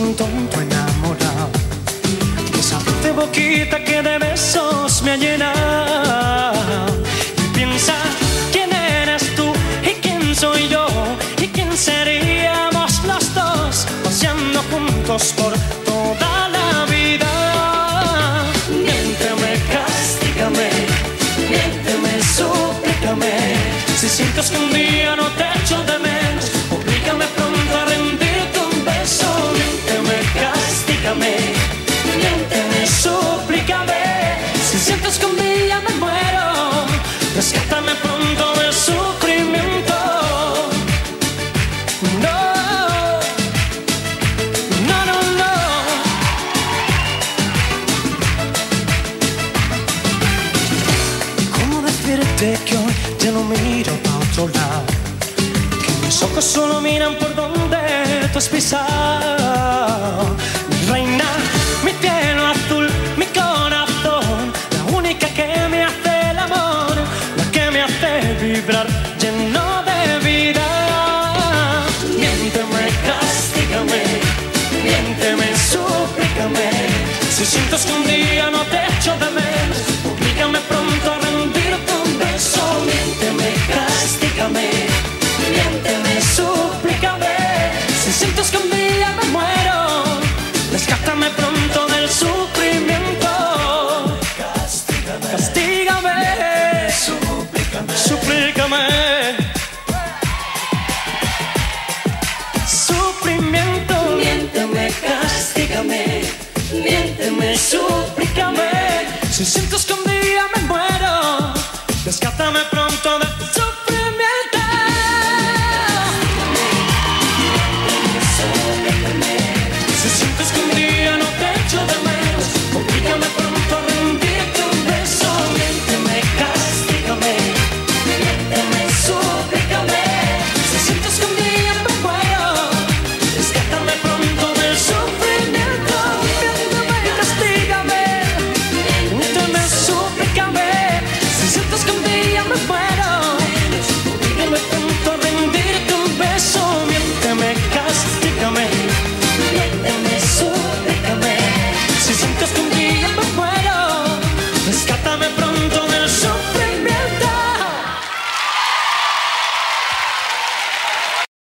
un tonto enamorado de esa dulce boquita que de besos me ha llenado. Y piensa quién eres tú y quién soy yo y quién seríamos los dos paseando juntos por toda la vida. Miénteme, castígame, miénteme, suplícame. Si sientes que rescátame pronto del sufrimiento. No, no, no, no. ¿Cómo decirte que hoy ya no miro para otro lado? Que mis ojos solo miran por donde tú has pisado. Si sientes que un día no te echo de menos, oblígame pronto a rendirte un beso. Miénteme, castígame, miénteme, suplícame. Si sientes que Rescatame pronto.